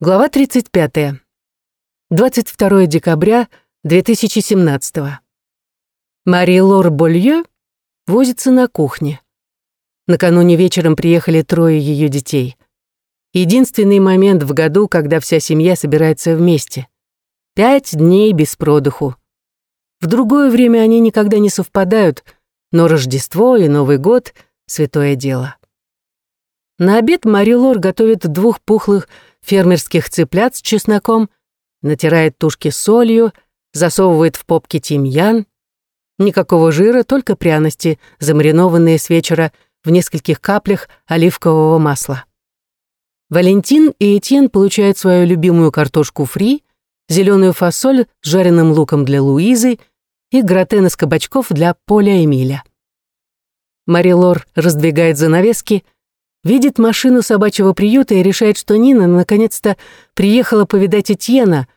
Глава 35. 22 декабря 2017. Мари Лор Болье возится на кухне. Накануне вечером приехали трое ее детей. Единственный момент в году, когда вся семья собирается вместе. Пять дней без продыху. В другое время они никогда не совпадают, но Рождество и Новый год — святое дело. На обед Мари Лор готовит двух пухлых фермерских цыплят с чесноком, натирает тушки солью, засовывает в попки тимьян. Никакого жира, только пряности, замаринованные с вечера в нескольких каплях оливкового масла. Валентин и Этьен получают свою любимую картошку фри, зеленую фасоль с жареным луком для Луизы и гратен из кабачков для Поля Эмиля. Мари Лор раздвигает занавески — видит машину собачьего приюта и решает, что Нина наконец-то приехала повидать Этьена,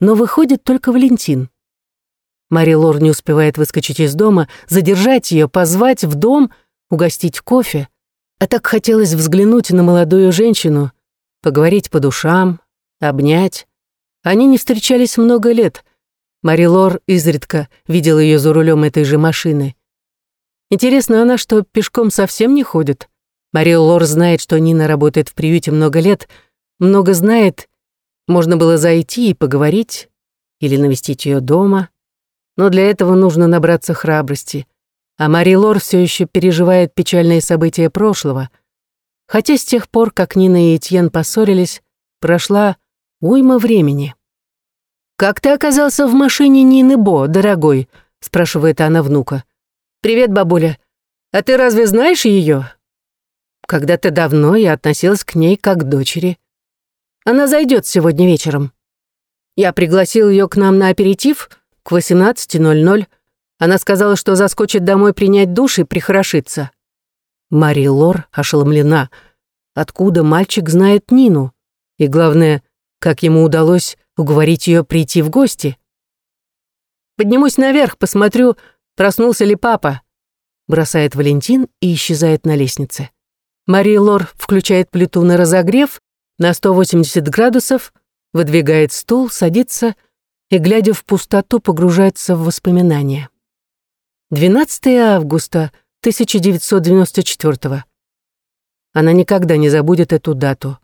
но выходит только Валентин. Мари Лор не успевает выскочить из дома, задержать ее, позвать в дом, угостить кофе. А так хотелось взглянуть на молодую женщину, поговорить по душам, обнять. Они не встречались много лет. Мари Лор изредка видела ее за рулем этой же машины. Интересно, она что, пешком совсем не ходит? Мария Лор знает, что Нина работает в приюте много лет, много знает. Можно было зайти и поговорить или навестить ее дома. Но для этого нужно набраться храбрости. А Мари Лор все еще переживает печальные события прошлого. Хотя с тех пор, как Нина и Этьен поссорились, прошла уйма времени. «Как ты оказался в машине Нины Бо, дорогой?» — спрашивает она внука. «Привет, бабуля. А ты разве знаешь ее? Когда-то давно я относилась к ней как к дочери. Она зайдет сегодня вечером. Я пригласил ее к нам на аперитив к 18.00. Она сказала, что заскочит домой принять душ и прихорошиться. Мари Лор ошеломлена. Откуда мальчик знает Нину? И главное, как ему удалось уговорить ее прийти в гости? «Поднимусь наверх, посмотрю, проснулся ли папа», бросает Валентин и исчезает на лестнице. Мари Лор включает плиту на разогрев на 180 градусов, выдвигает стул, садится и, глядя в пустоту, погружается в воспоминания. 12 августа 1994 Она никогда не забудет эту дату.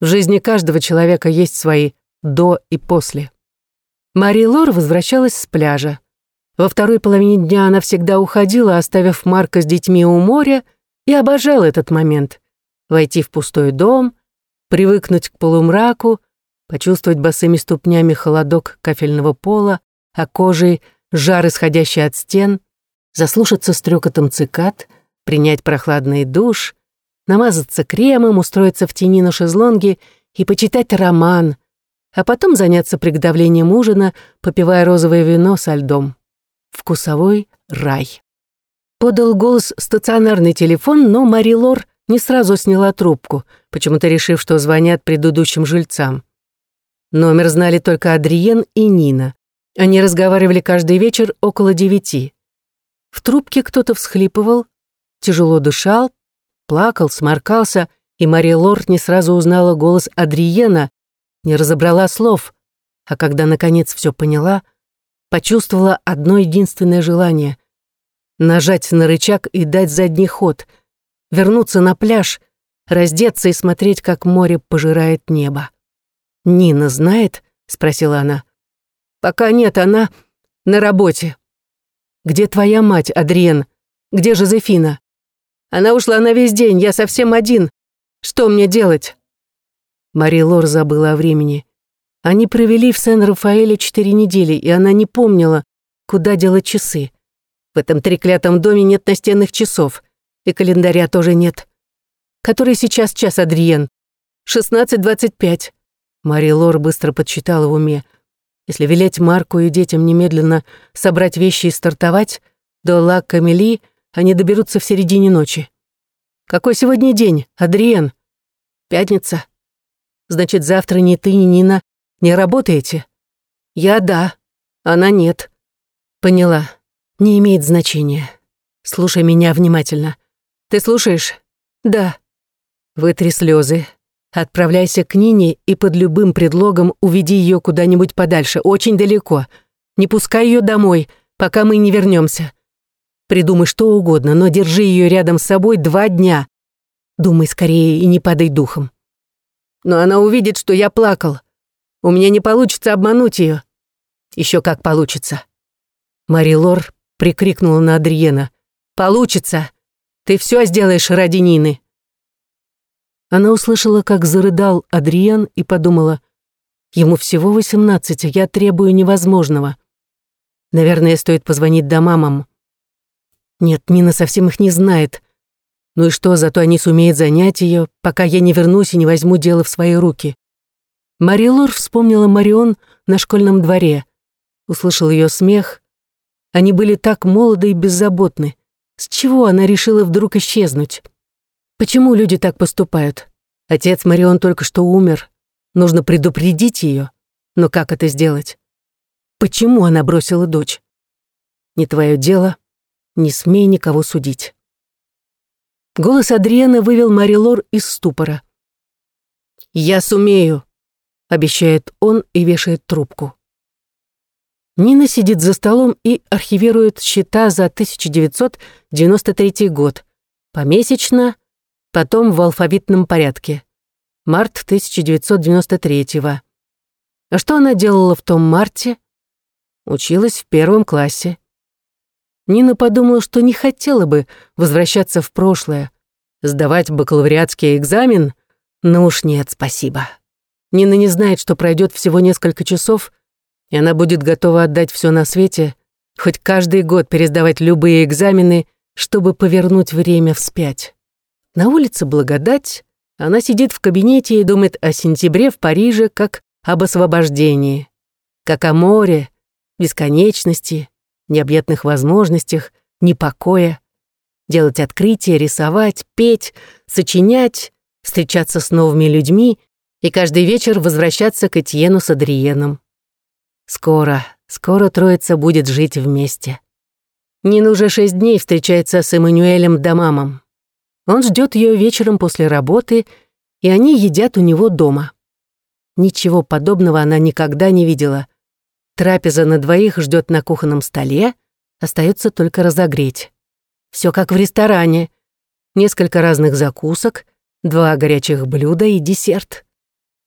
В жизни каждого человека есть свои «до» и «после». Мари Лор возвращалась с пляжа. Во второй половине дня она всегда уходила, оставив Марка с детьми у моря — и обожал этот момент. Войти в пустой дом, привыкнуть к полумраку, почувствовать босыми ступнями холодок кафельного пола, а кожей жар, исходящий от стен, заслушаться стрекотом цикад, принять прохладный душ, намазаться кремом, устроиться в тени на шезлонге и почитать роман, а потом заняться приготовлением ужина, попивая розовое вино со льдом. Вкусовой рай. Подал голос стационарный телефон, но Мари Лор не сразу сняла трубку, почему-то решив, что звонят предыдущим жильцам. Номер знали только Адриен и Нина. Они разговаривали каждый вечер около девяти. В трубке кто-то всхлипывал, тяжело дышал, плакал, сморкался, и Мари Лор не сразу узнала голос Адриена, не разобрала слов, а когда наконец все поняла, почувствовала одно единственное желание нажать на рычаг и дать задний ход, вернуться на пляж, раздеться и смотреть, как море пожирает небо. «Нина знает?» — спросила она. «Пока нет, она на работе». «Где твоя мать, Адриен? Где Жозефина?» «Она ушла на весь день, я совсем один. Что мне делать?» Мари Лор забыла о времени. Они провели в Сен-Рафаэле четыре недели, и она не помнила, куда делать часы. В этом треклятом доме нет настенных часов. И календаря тоже нет. Который сейчас час, Адриен? Шестнадцать двадцать пять. Мари Лор быстро подсчитала в уме. Если велеть Марку и детям немедленно собрать вещи и стартовать, до Ла Камели они доберутся в середине ночи. Какой сегодня день, Адриен? Пятница. Значит, завтра ни ты, ни Нина не работаете? Я да, она нет. Поняла. Не имеет значения. Слушай меня внимательно. Ты слушаешь? Да. Вытри слезы. Отправляйся к Нине и под любым предлогом уведи ее куда-нибудь подальше, очень далеко. Не пускай ее домой, пока мы не вернемся. Придумай что угодно, но держи ее рядом с собой два дня. Думай скорее и не падай духом. Но она увидит, что я плакал. У меня не получится обмануть ее. Еще как получится. Мари Лор прикрикнула на Адриена. «Получится! Ты все сделаешь ради Нины!» Она услышала, как зарыдал Адриен и подумала, «Ему всего восемнадцать, а я требую невозможного. Наверное, стоит позвонить домамам. Нет, Нина совсем их не знает. Ну и что, зато они сумеют занять ее, пока я не вернусь и не возьму дело в свои руки». Мари Лор вспомнила Марион на школьном дворе. Услышал ее смех. Они были так молоды и беззаботны. С чего она решила вдруг исчезнуть? Почему люди так поступают? Отец Марион только что умер. Нужно предупредить ее. Но как это сделать? Почему она бросила дочь? Не твое дело. Не смей никого судить. Голос Адриана вывел Марилор из ступора. «Я сумею», — обещает он и вешает трубку. Нина сидит за столом и архивирует счета за 1993 год. Помесячно, потом в алфавитном порядке. Март 1993-го. А что она делала в том марте? Училась в первом классе. Нина подумала, что не хотела бы возвращаться в прошлое, сдавать бакалавриатский экзамен, но уж нет, спасибо. Нина не знает, что пройдет всего несколько часов, и она будет готова отдать все на свете, хоть каждый год пересдавать любые экзамены, чтобы повернуть время вспять. На улице благодать, она сидит в кабинете и думает о сентябре в Париже как об освобождении, как о море, бесконечности, необъятных возможностях, непокоя, делать открытия, рисовать, петь, сочинять, встречаться с новыми людьми и каждый вечер возвращаться к Этьену с Адриеном. Скоро, скоро троица будет жить вместе. Нина уже шесть дней встречается с Эммануэлем Дамамом. Он ждет ее вечером после работы, и они едят у него дома. Ничего подобного она никогда не видела. Трапеза на двоих ждет на кухонном столе, остается только разогреть. Все как в ресторане. Несколько разных закусок, два горячих блюда и десерт.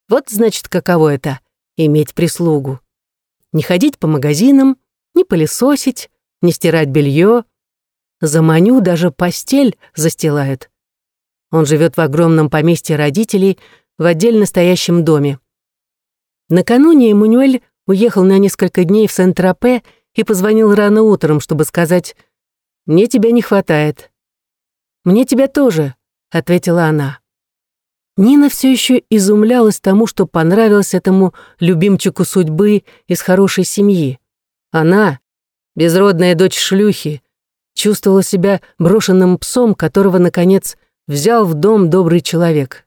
Вот значит, каково это — иметь прислугу. Не ходить по магазинам, не пылесосить, не стирать белье, за Маню даже постель застилают. Он живет в огромном поместье родителей в отдельно стоящем доме. Накануне Эммануэль уехал на несколько дней в Сент-Тропе и позвонил рано утром, чтобы сказать «Мне тебя не хватает». «Мне тебя тоже», — ответила она. Нина все еще изумлялась тому, что понравилось этому любимчику судьбы из хорошей семьи. Она, безродная дочь шлюхи, чувствовала себя брошенным псом, которого, наконец, взял в дом добрый человек.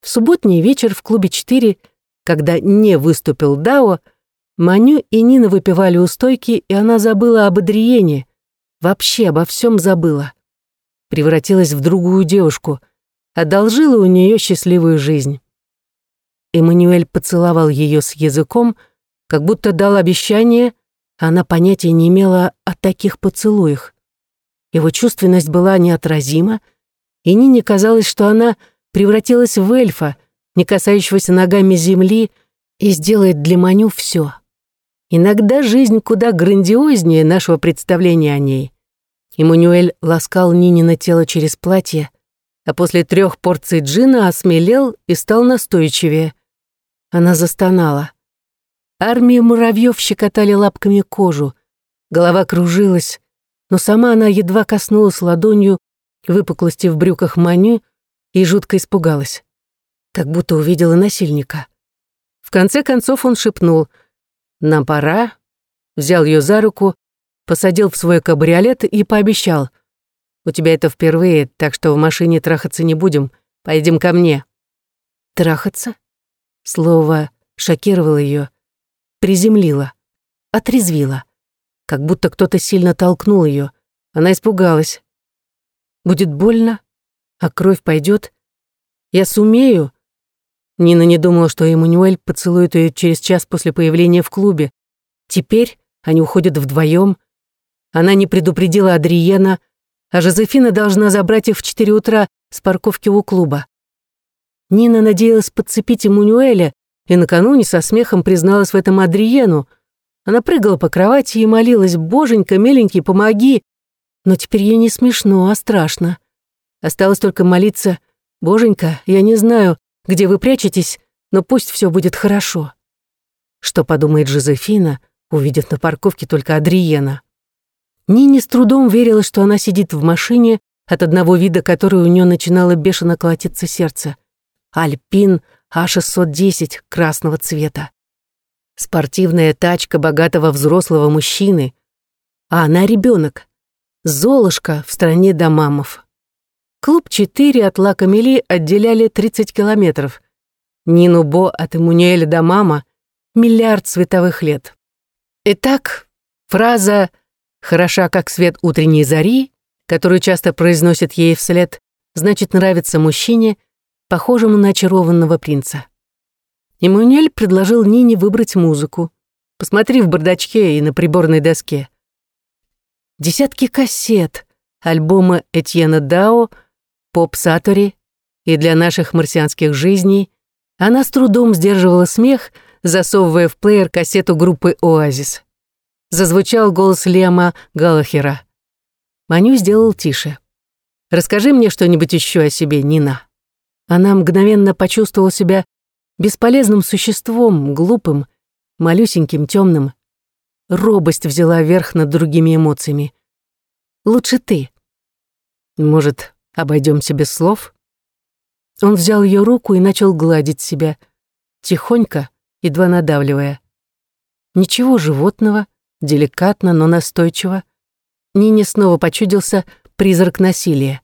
В субботний вечер в клубе «4», когда не выступил Дао, Маню и Нина выпивали у стойки, и она забыла об Адриене, вообще обо всем забыла. Превратилась в другую девушку, одолжила у нее счастливую жизнь. Эммануэль поцеловал ее с языком, как будто дал обещание, а она понятия не имела о таких поцелуях. Его чувственность была неотразима, и Нине казалось, что она превратилась в эльфа, не касающегося ногами земли, и сделает для Маню все. Иногда жизнь куда грандиознее нашего представления о ней. Эммануэль ласкал Нине тело через платье, а после трех порций джина осмелел и стал настойчивее. Она застонала. Армии муравьев щекотали лапками кожу. Голова кружилась, но сама она едва коснулась ладонью выпуклости в брюках Маню и жутко испугалась. Как будто увидела насильника. В конце концов он шепнул «Нам пора», взял ее за руку, посадил в свой кабриолет и пообещал «У тебя это впервые, так что в машине трахаться не будем, пойдем ко мне». «Трахаться?» Слово шокировало ее приземлила, отрезвила. Как будто кто-то сильно толкнул ее. Она испугалась. Будет больно, а кровь пойдет. Я сумею, Нина не думала, что Эммануэль поцелует ее через час после появления в клубе. Теперь они уходят вдвоем. Она не предупредила Адриена, а Жозефина должна забрать их в 4 утра с парковки у клуба. Нина надеялась подцепить Эммануэля и накануне со смехом призналась в этом Адриену. Она прыгала по кровати и молилась «Боженька, миленький, помоги!» Но теперь ей не смешно, а страшно. Осталось только молиться «Боженька, я не знаю, где вы прячетесь, но пусть все будет хорошо». Что подумает Жозефина, увидев на парковке только Адриена? Нине с трудом верила, что она сидит в машине, от одного вида которой у нее начинало бешено колотиться сердце. Альпин А610 красного цвета. Спортивная тачка богатого взрослого мужчины. А она ребенок. Золушка в стране домамов. Клуб 4 от Ла Камели отделяли 30 километров. Нину Бо от Эммануэля до мама — миллиард световых лет. Итак, фраза «хороша, как свет утренней зари», которую часто произносит ей вслед, значит нравится мужчине, похожему на очарованного принца. Эммануэль предложил Нине выбрать музыку. Посмотри в бардачке и на приборной доске. Десятки кассет, альбомы Этьена Дао — поп Сатори и для наших марсианских жизней, она с трудом сдерживала смех, засовывая в плеер кассету группы «Оазис». Зазвучал голос Лема Галахера. Маню сделал тише. «Расскажи мне что-нибудь еще о себе, Нина». Она мгновенно почувствовала себя бесполезным существом, глупым, малюсеньким, темным. Робость взяла верх над другими эмоциями. «Лучше ты». «Может, Обойдемся без слов?» Он взял ее руку и начал гладить себя, тихонько, едва надавливая. Ничего животного, деликатно, но настойчиво. Нине снова почудился призрак насилия.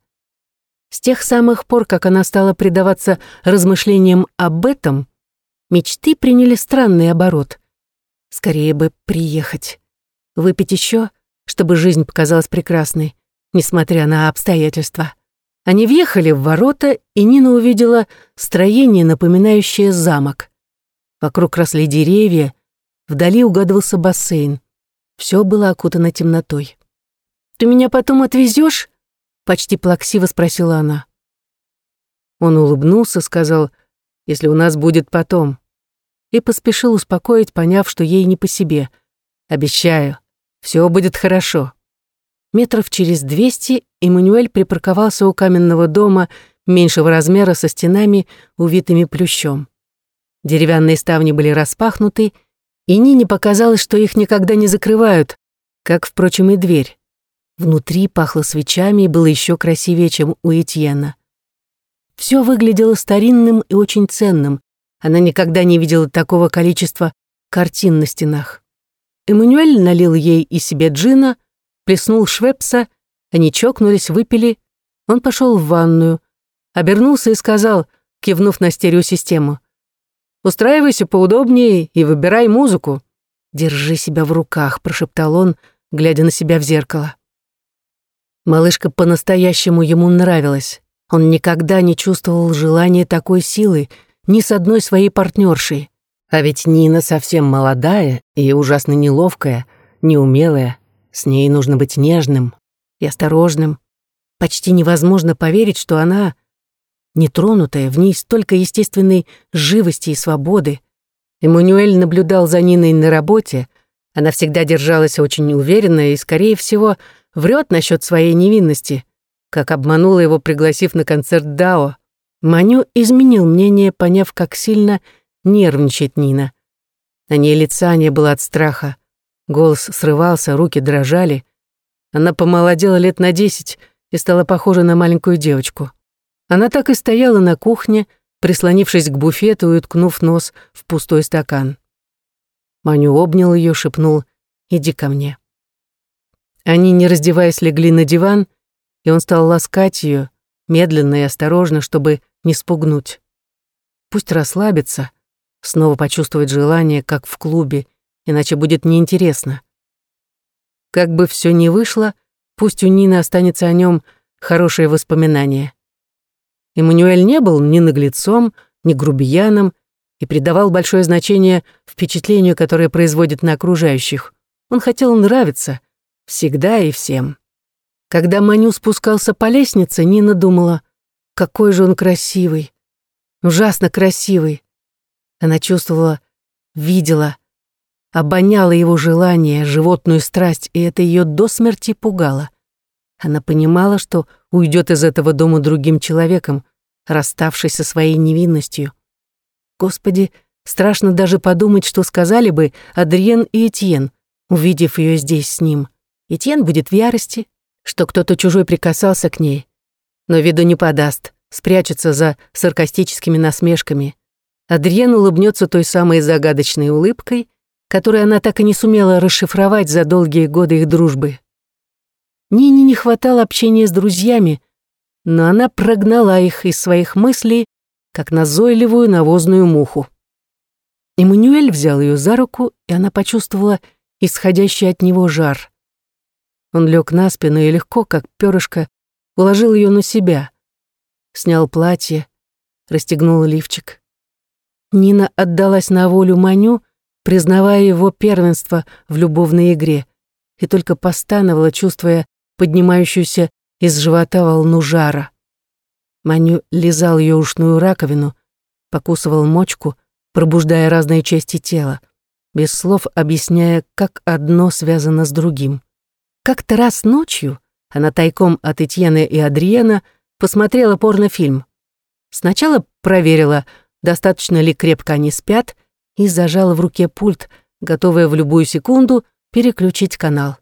С тех самых пор, как она стала предаваться размышлениям об этом, мечты приняли странный оборот. Скорее бы приехать. Выпить еще, чтобы жизнь показалась прекрасной, несмотря на обстоятельства. Они въехали в ворота, и Нина увидела строение, напоминающее замок. Вокруг росли деревья, вдали угадывался бассейн. Все было окутано темнотой. «Ты меня потом отвезешь? почти плаксиво спросила она. Он улыбнулся, сказал, «Если у нас будет потом», и поспешил успокоить, поняв, что ей не по себе. «Обещаю, все будет хорошо». Метров через двести Эммануэль припарковался у каменного дома меньшего размера со стенами, увитыми плющом. Деревянные ставни были распахнуты, и Нине показалось, что их никогда не закрывают, как, впрочем, и дверь. Внутри пахло свечами и было еще красивее, чем у Этьена. Все выглядело старинным и очень ценным. Она никогда не видела такого количества картин на стенах. Эммануэль налил ей и себе джина — плеснул швепса, они чокнулись, выпили. Он пошел в ванную, обернулся и сказал, кивнув на стереосистему, «Устраивайся поудобнее и выбирай музыку». «Держи себя в руках», — прошептал он, глядя на себя в зеркало. Малышка по-настоящему ему нравилась. Он никогда не чувствовал желания такой силы ни с одной своей партнершей. А ведь Нина совсем молодая и ужасно неловкая, неумелая. С ней нужно быть нежным и осторожным. Почти невозможно поверить, что она, нетронутая, в ней столько естественной живости и свободы. Эммануэль наблюдал за Ниной на работе. Она всегда держалась очень уверенно и, скорее всего, врет насчет своей невинности, как обманула его, пригласив на концерт Дао. Маню изменил мнение, поняв, как сильно нервничает Нина. На ней лица не было от страха. Голос срывался, руки дрожали. Она помолодела лет на десять и стала похожа на маленькую девочку. Она так и стояла на кухне, прислонившись к буфету и уткнув нос в пустой стакан. Маню обнял ее, шепнул «Иди ко мне». Они, не раздеваясь, легли на диван, и он стал ласкать ее, медленно и осторожно, чтобы не спугнуть. Пусть расслабится, снова почувствует желание, как в клубе, иначе будет неинтересно. Как бы все ни вышло, пусть у Нины останется о нем хорошее воспоминание. Эммануэль не был ни наглецом, не грубияном и придавал большое значение впечатлению, которое производит на окружающих. Он хотел нравиться, всегда и всем. Когда Маню спускался по лестнице, Нина думала, какой же он красивый, ужасно красивый. Она чувствовала, видела, обоняла его желание, животную страсть, и это ее до смерти пугало. Она понимала, что уйдет из этого дома другим человеком, расставшись со своей невинностью. Господи, страшно даже подумать, что сказали бы Адриен и Этьен, увидев ее здесь с ним. Этьен будет в ярости, что кто-то чужой прикасался к ней, но виду не подаст, спрячется за саркастическими насмешками. Адриен улыбнется той самой загадочной улыбкой, которую она так и не сумела расшифровать за долгие годы их дружбы. Нине не хватало общения с друзьями, но она прогнала их из своих мыслей, как назойливую навозную муху. Эммануэль взял ее за руку, и она почувствовала исходящий от него жар. Он лег на спину и легко, как перышко, уложил ее на себя. Снял платье, расстегнул лифчик. Нина отдалась на волю Маню, признавая его первенство в любовной игре, и только постановала, чувствуя поднимающуюся из живота волну жара. Маню лизал ее ушную раковину, покусывал мочку, пробуждая разные части тела, без слов объясняя, как одно связано с другим. Как-то раз ночью она тайком от Этьены и Адриена посмотрела порнофильм. Сначала проверила, достаточно ли крепко они спят, и зажала в руке пульт, готовая в любую секунду переключить канал.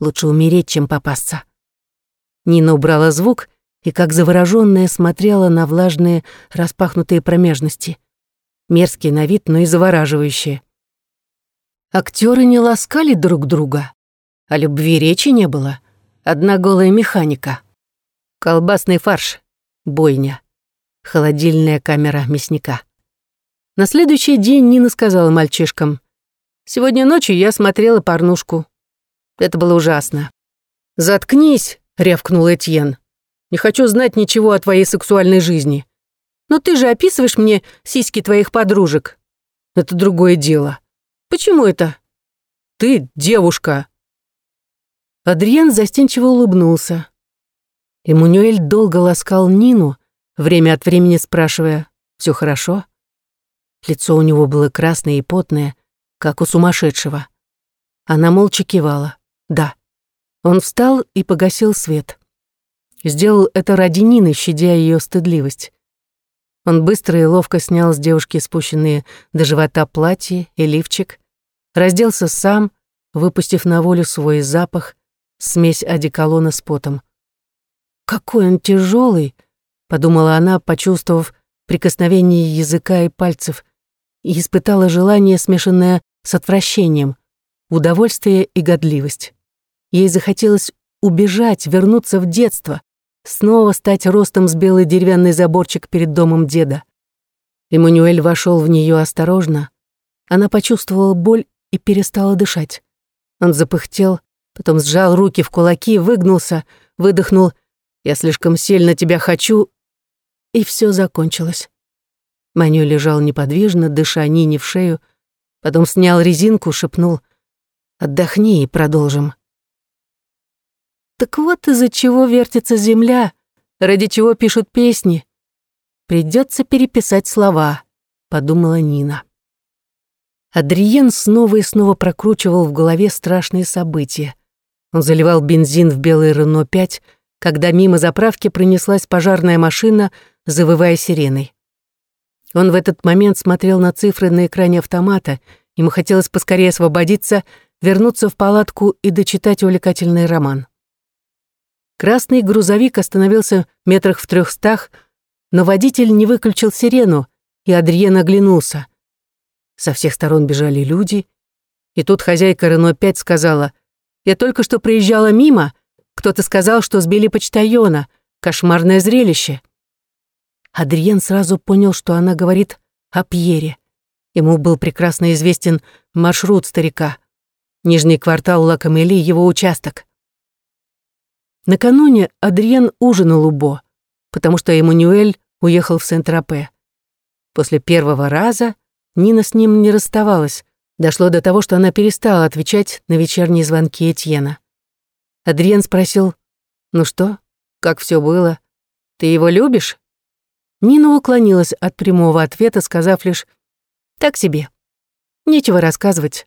Лучше умереть, чем попасться. Нина убрала звук и, как заворожённая, смотрела на влажные распахнутые промежности. Мерзкие на вид, но и завораживающие. Актеры не ласкали друг друга. О любви речи не было. Одна голая механика. Колбасный фарш. Бойня. Холодильная камера мясника. На следующий день Нина сказала мальчишкам. «Сегодня ночью я смотрела порнушку. Это было ужасно». «Заткнись!» — рявкнул Этьен. «Не хочу знать ничего о твоей сексуальной жизни. Но ты же описываешь мне сиськи твоих подружек. Это другое дело. Почему это? Ты девушка». Адриен застенчиво улыбнулся. Эммануэль долго ласкал Нину, время от времени спрашивая, «Все хорошо?» Лицо у него было красное и потное, как у сумасшедшего. Она молча кивала. «Да». Он встал и погасил свет. Сделал это ради Нины, щадя ее стыдливость. Он быстро и ловко снял с девушки спущенные до живота платье и лифчик, разделся сам, выпустив на волю свой запах, смесь одеколона с потом. «Какой он тяжелый, подумала она, почувствовав прикосновение языка и пальцев, и испытала желание, смешанное с отвращением, удовольствие и годливость. Ей захотелось убежать, вернуться в детство, снова стать ростом с белый деревянный заборчик перед домом деда. Эммануэль вошел в нее осторожно. Она почувствовала боль и перестала дышать. Он запыхтел, потом сжал руки в кулаки, выгнулся, выдохнул «Я слишком сильно тебя хочу», и все закончилось. Маню лежал неподвижно, дыша Нине в шею, потом снял резинку, шепнул «Отдохни и продолжим». Так вот из-за чего вертится земля, ради чего пишут песни. Придется переписать слова, подумала Нина. Адриен снова и снова прокручивал в голове страшные события. Он заливал бензин в белый Рено-5, когда мимо заправки пронеслась пожарная машина, завывая сиреной. Он в этот момент смотрел на цифры на экране автомата. Ему хотелось поскорее освободиться, вернуться в палатку и дочитать увлекательный роман. Красный грузовик остановился метрах в трехстах, но водитель не выключил сирену, и Адриен оглянулся. Со всех сторон бежали люди, и тут хозяйка Рено-5 сказала, «Я только что приезжала мимо, кто-то сказал, что сбили почтальона. Кошмарное зрелище». Адриен сразу понял, что она говорит о Пьере. Ему был прекрасно известен маршрут старика. Нижний квартал Лакамели — его участок. Накануне Адриен ужинал у Бо, потому что Эммануэль уехал в Сент-Тропе. После первого раза Нина с ним не расставалась. Дошло до того, что она перестала отвечать на вечерние звонки Этьена. Адриен спросил, «Ну что, как все было? Ты его любишь?» Нина уклонилась от прямого ответа, сказав лишь «Так себе. Нечего рассказывать».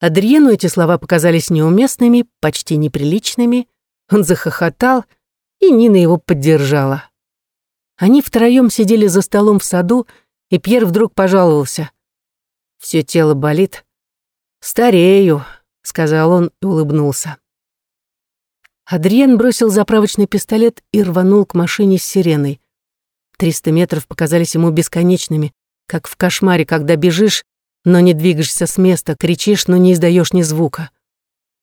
Адриену эти слова показались неуместными, почти неприличными. Он захохотал, и Нина его поддержала. Они втроем сидели за столом в саду, и Пьер вдруг пожаловался. Все тело болит. «Старею», — сказал он и улыбнулся. Адриен бросил заправочный пистолет и рванул к машине с сиреной. Триста метров показались ему бесконечными, как в кошмаре, когда бежишь, но не двигаешься с места, кричишь, но не издаешь ни звука.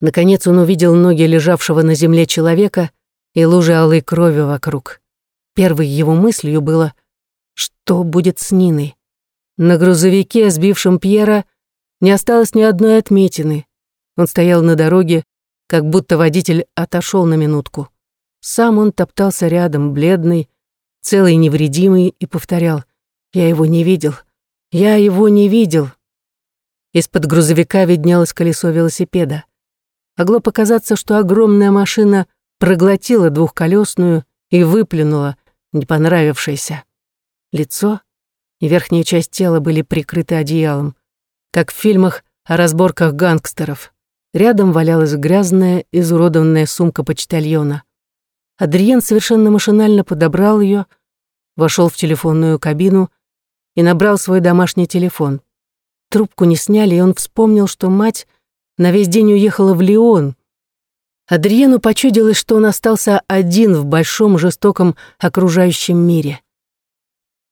Наконец он увидел ноги лежавшего на земле человека и лужи алой крови вокруг. Первой его мыслью было, что будет с Ниной. На грузовике, сбившем Пьера, не осталось ни одной отметины. Он стоял на дороге, как будто водитель отошел на минутку. Сам он топтался рядом, бледный, целый невредимый, и повторял «Я его не видел, я его не видел». Из-под грузовика виднелось колесо велосипеда. Могло показаться, что огромная машина проглотила двухколесную и выплюнула не понравившееся. Лицо и верхняя часть тела были прикрыты одеялом, как в фильмах о разборках гангстеров. Рядом валялась грязная, изуродованная сумка почтальона. Адриен совершенно машинально подобрал ее, вошел в телефонную кабину и набрал свой домашний телефон. Трубку не сняли, и он вспомнил, что мать на весь день уехала в Лион. Адриену почудилось, что он остался один в большом жестоком окружающем мире.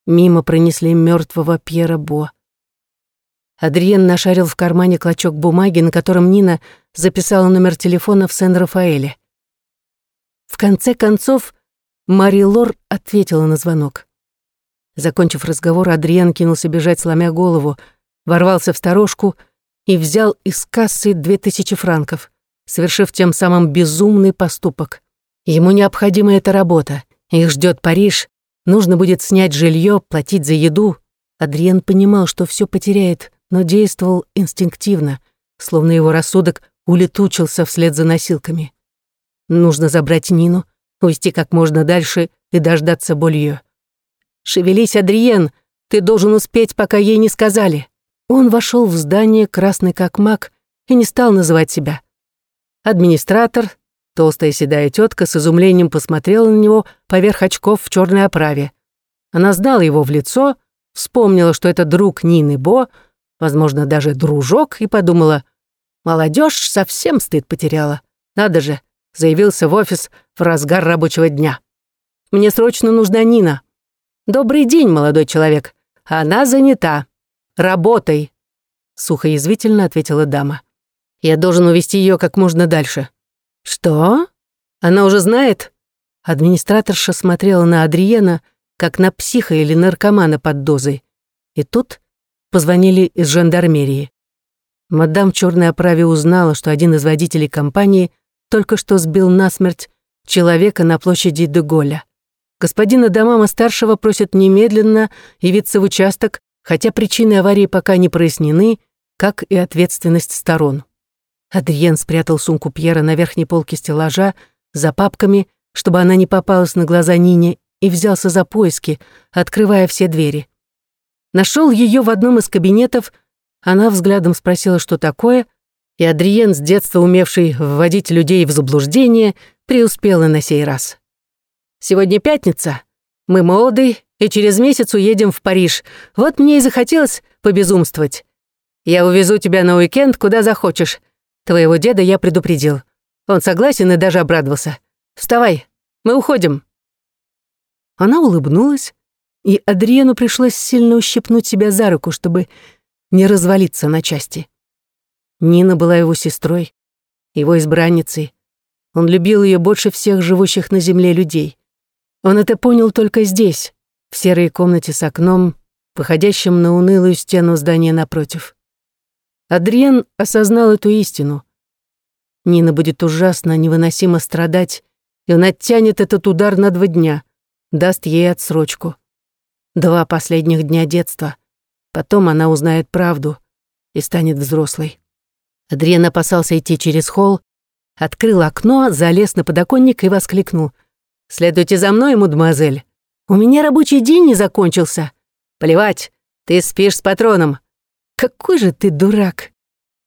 Мимо пронесли мертвого Пьера Бо. Адриен нашарил в кармане клочок бумаги, на котором Нина записала номер телефона в Сен-Рафаэле. В конце концов, Мари Лор ответила на звонок. Закончив разговор, Адриен кинулся бежать, сломя голову, ворвался в сторожку и взял из кассы две тысячи франков, совершив тем самым безумный поступок. Ему необходима эта работа. Их ждет Париж, Нужно будет снять жилье, платить за еду. Адриен понимал, что все потеряет, но действовал инстинктивно, словно его рассудок улетучился вслед за носилками. Нужно забрать Нину, увести как можно дальше и дождаться Болье. «Шевелись, Адриен! Ты должен успеть, пока ей не сказали!» Он вошел в здание, красный как мак, и не стал называть себя. Администратор, Толстая седая тетка с изумлением посмотрела на него поверх очков в черной оправе. Она знала его в лицо, вспомнила, что это друг Нины Бо, возможно, даже дружок, и подумала, молодежь совсем стыд потеряла. Надо же, заявился в офис в разгар рабочего дня. Мне срочно нужна Нина. Добрый день, молодой человек. Она занята. Работай. Сухо язвительно ответила дама. Я должен увести ее как можно дальше. «Что? Она уже знает?» Администраторша смотрела на Адриена, как на психа или наркомана под дозой. И тут позвонили из жандармерии. Мадам в черной оправе узнала, что один из водителей компании только что сбил насмерть человека на площади Деголя. Господина Дамама-старшего просят немедленно явиться в участок, хотя причины аварии пока не прояснены, как и ответственность сторон. Адриен спрятал сумку Пьера на верхней полке стеллажа за папками, чтобы она не попалась на глаза Нине, и взялся за поиски, открывая все двери. Нашел ее в одном из кабинетов, она взглядом спросила, что такое, и Адриен, с детства умевший вводить людей в заблуждение, преуспела на сей раз. «Сегодня пятница. Мы молоды, и через месяц уедем в Париж. Вот мне и захотелось побезумствовать. Я увезу тебя на уикенд, куда захочешь. Твоего деда я предупредил. Он согласен и даже обрадовался. Вставай, мы уходим». Она улыбнулась, и Адриену пришлось сильно ущипнуть себя за руку, чтобы не развалиться на части. Нина была его сестрой, его избранницей. Он любил ее больше всех живущих на земле людей. Он это понял только здесь, в серой комнате с окном, выходящим на унылую стену здания напротив. Адриен осознал эту истину. Нина будет ужасно, невыносимо страдать, и он оттянет этот удар на два дня, даст ей отсрочку. Два последних дня детства. Потом она узнает правду и станет взрослой. Адриен опасался идти через холл, открыл окно, залез на подоконник и воскликнул. «Следуйте за мной, мадемуазель. У меня рабочий день не закончился. Плевать, ты спишь с патроном. Какой же ты дурак!»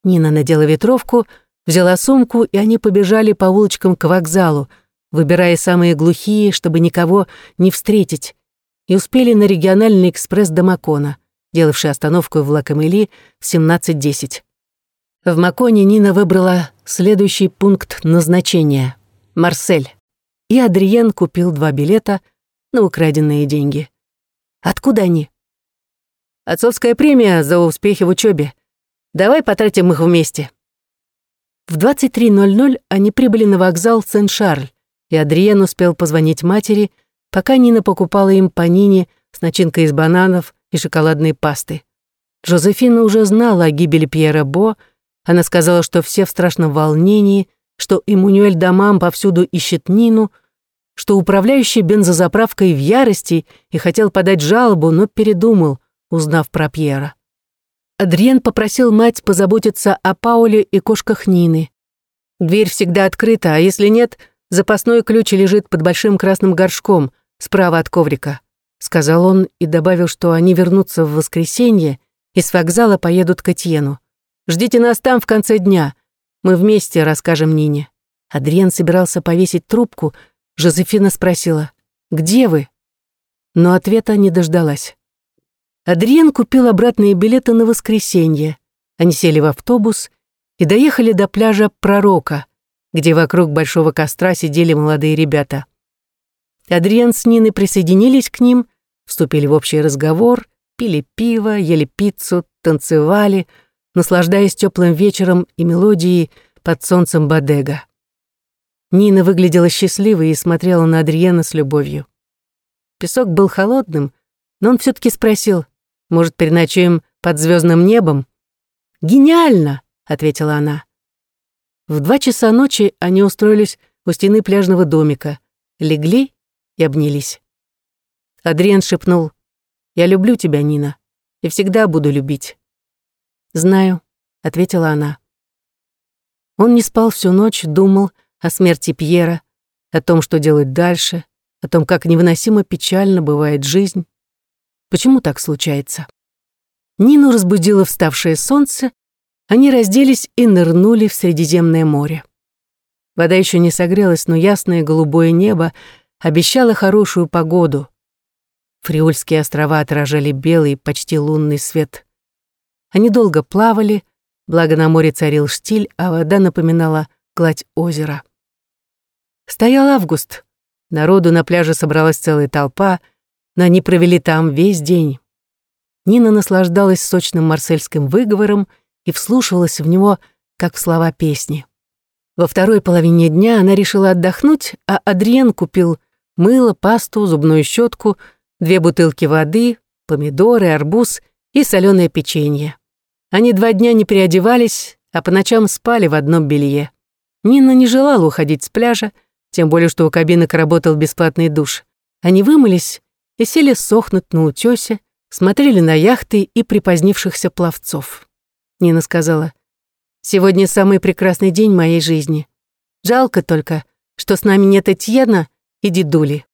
Нина надела ветровку, взяла сумку, и они побежали по улочкам к вокзалу, выбирая самые глухие, чтобы никого не встретить, и успели на региональный экспресс до Макона, делавший остановку в Лакамели в 17.10. В Маконе Нина выбрала следующий пункт назначения — Марсель. И Адриен купил два билета на украденные деньги. Откуда они? Отцовская премия за успехи в учебе. Давай потратим их вместе. В 23.00 они прибыли на вокзал Сен-Шарль, и Адриен успел позвонить матери, пока Нина покупала им панини с начинкой из бананов и шоколадной пасты. Жозефина уже знала о гибели Пьера Бо, она сказала, что все в страшном волнении, что Эммануэль Дамам повсюду ищет Нину, что управляющий бензозаправкой в ярости и хотел подать жалобу, но передумал, узнав про Пьера. Адриен попросил мать позаботиться о Пауле и кошках Нины. Дверь всегда открыта, а если нет, запасной ключ лежит под большим красным горшком, справа от коврика», — сказал он и добавил, что они вернутся в воскресенье и с вокзала поедут к Этьену. Ждите нас там в конце дня. Мы вместе расскажем Нине». Адриен собирался повесить трубку. Жозефина спросила, «Где вы?» Но ответа не дождалась. Адриен купил обратные билеты на воскресенье. Они сели в автобус и доехали до пляжа Пророка, где вокруг большого костра сидели молодые ребята. Адриен с Ниной присоединились к ним, вступили в общий разговор, пили пиво, ели пиццу, танцевали — наслаждаясь теплым вечером и мелодией под солнцем Бадега. Нина выглядела счастливой и смотрела на Адриена с любовью. Песок был холодным, но он все таки спросил, может, переночуем под звездным небом? «Гениально!» — ответила она. В два часа ночи они устроились у стены пляжного домика, легли и обнялись. Адриен шепнул, «Я люблю тебя, Нина, и всегда буду любить». «Знаю», — ответила она. Он не спал всю ночь, думал о смерти Пьера, о том, что делать дальше, о том, как невыносимо печально бывает жизнь. Почему так случается? Нину разбудило вставшее солнце, они разделись и нырнули в Средиземное море. Вода еще не согрелась, но ясное голубое небо обещало хорошую погоду. Фриульские острова отражали белый, почти лунный свет. Они долго плавали, благо на море царил штиль, а вода напоминала гладь озера. Стоял август. Народу на пляже собралась целая толпа, но они провели там весь день. Нина наслаждалась сочным марсельским выговором и вслушивалась в него, как в слова песни. Во второй половине дня она решила отдохнуть, а Адриен купил мыло, пасту, зубную щетку, две бутылки воды, помидоры, арбуз и соленое печенье. Они два дня не переодевались, а по ночам спали в одном белье. Нина не желала уходить с пляжа, тем более что у кабинок работал бесплатный душ. Они вымылись и сели сохнуть на утёсе, смотрели на яхты и припозднившихся пловцов. Нина сказала, «Сегодня самый прекрасный день моей жизни. Жалко только, что с нами нет Этьена и дедули».